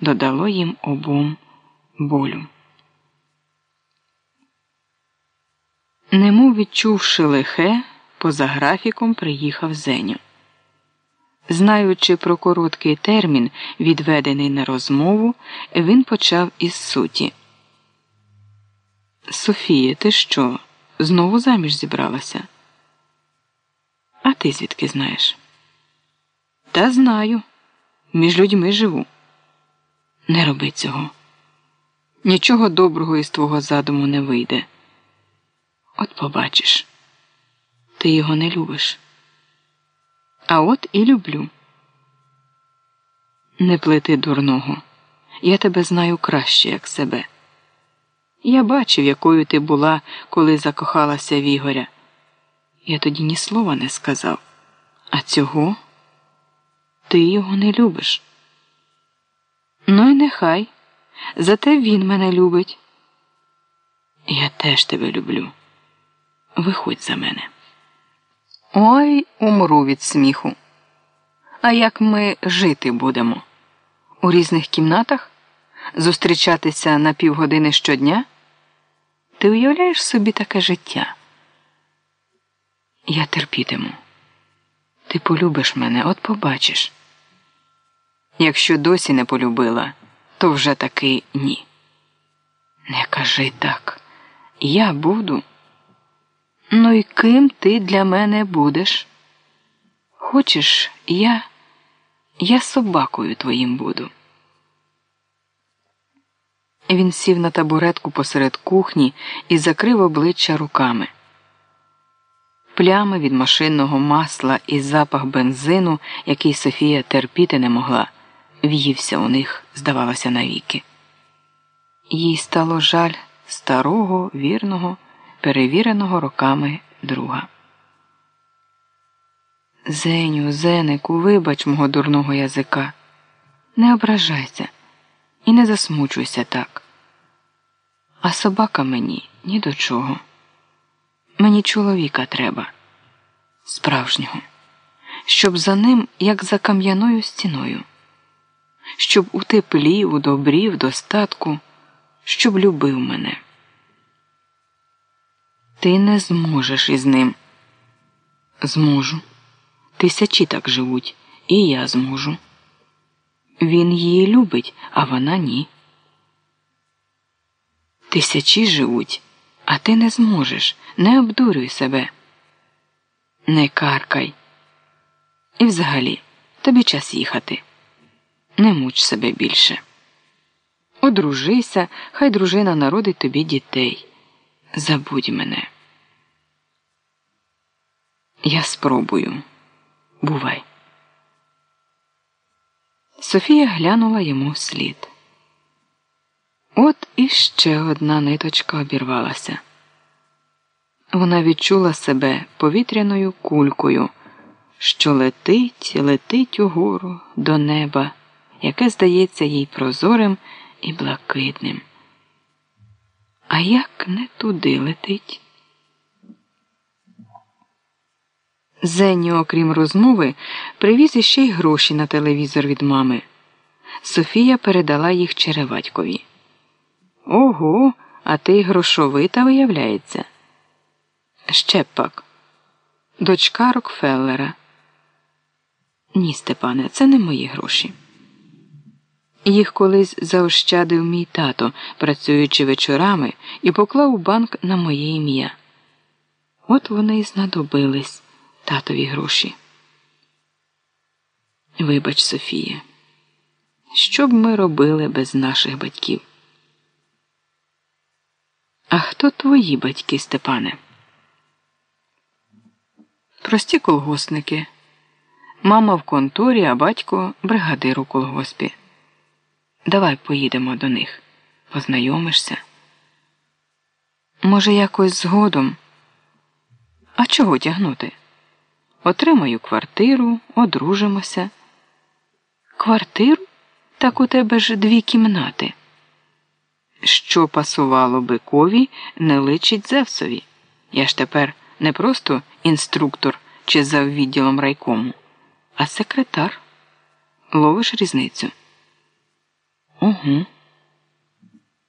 додало їм обом болю. Немов відчувши лихе, поза графіком приїхав Зеню. Знаючи про короткий термін, відведений на розмову, він почав із суті. Софія, ти що? Знову заміж зібралася? А ти звідки знаєш? Та знаю. Між людьми живу. Не роби цього. Нічого доброго із твого задуму не вийде. От побачиш, ти його не любиш. А от і люблю. Не плети дурного. Я тебе знаю краще, як себе. Я бачив, якою ти була, коли закохалася в Ігоря. Я тоді ні слова не сказав. А цього ти його не любиш. Ну і нехай. Зате він мене любить. Я теж тебе люблю. Виходь за мене. Ой, умру від сміху. А як ми жити будемо? У різних кімнатах? Зустрічатися на півгодини щодня? Ти уявляєш собі таке життя? Я терпітиму. Ти полюбиш мене, от побачиш. Якщо досі не полюбила, то вже таки ні. Не кажи так. Я буду. Ну і ким ти для мене будеш? Хочеш, я, я собакою твоїм буду. Він сів на табуретку посеред кухні і закрив обличчя руками. Плями від машинного масла і запах бензину, який Софія терпіти не могла, в'ївся у них, здавалося, навіки. Їй стало жаль старого, вірного, перевіреного роками друга. Зеню, Зенику, вибач мого дурного язика. Не ображайся і не засмучуйся так. А собака мені ні до чого. Мені чоловіка треба, справжнього, щоб за ним, як за кам'яною стіною, щоб у теплі, у добрі, в достатку, щоб любив мене. Ти не зможеш із ним. Зможу. Тисячі так живуть, і я зможу. Він її любить, а вона ні. Тисячі живуть, а ти не зможеш. Не обдурюй себе. Не каркай. І взагалі тобі час їхати. Не муч себе більше. Одружися, хай дружина народить тобі дітей. Забудь мене. Я спробую. Бувай. Софія глянула йому вслід. От іще одна ниточка обірвалася. Вона відчула себе повітряною кулькою, що летить, летить угору до неба, яке здається їй прозорим і блакитним. А як не туди летить? Зенні, окрім розмови, привіз іще й гроші на телевізор від мами. Софія передала їх Череватькові. Ого, а ти грошовита виявляється. Ще пак. Дочка Рокфеллера. Ні, Степане, це не мої гроші. Їх колись заощадив мій тато, працюючи вечорами, і поклав у банк на моє ім'я. От вони й знадобились татові гроші. Вибач, Софія, що б ми робили без наших батьків? А хто твої батьки, Степане? Прості колгоспники. Мама в конторі, а батько бригадир у колгоспі. Давай поїдемо до них, познайомишся. Може, якось згодом. А чого тягнути? Отримаю квартиру, одружимося. Квартиру? Так у тебе ж дві кімнати. Що пасувало бикові, не личить Зевсові. Я ж тепер не просто інструктор чи заввідділом райкому, а секретар. Ловиш різницю. Угу.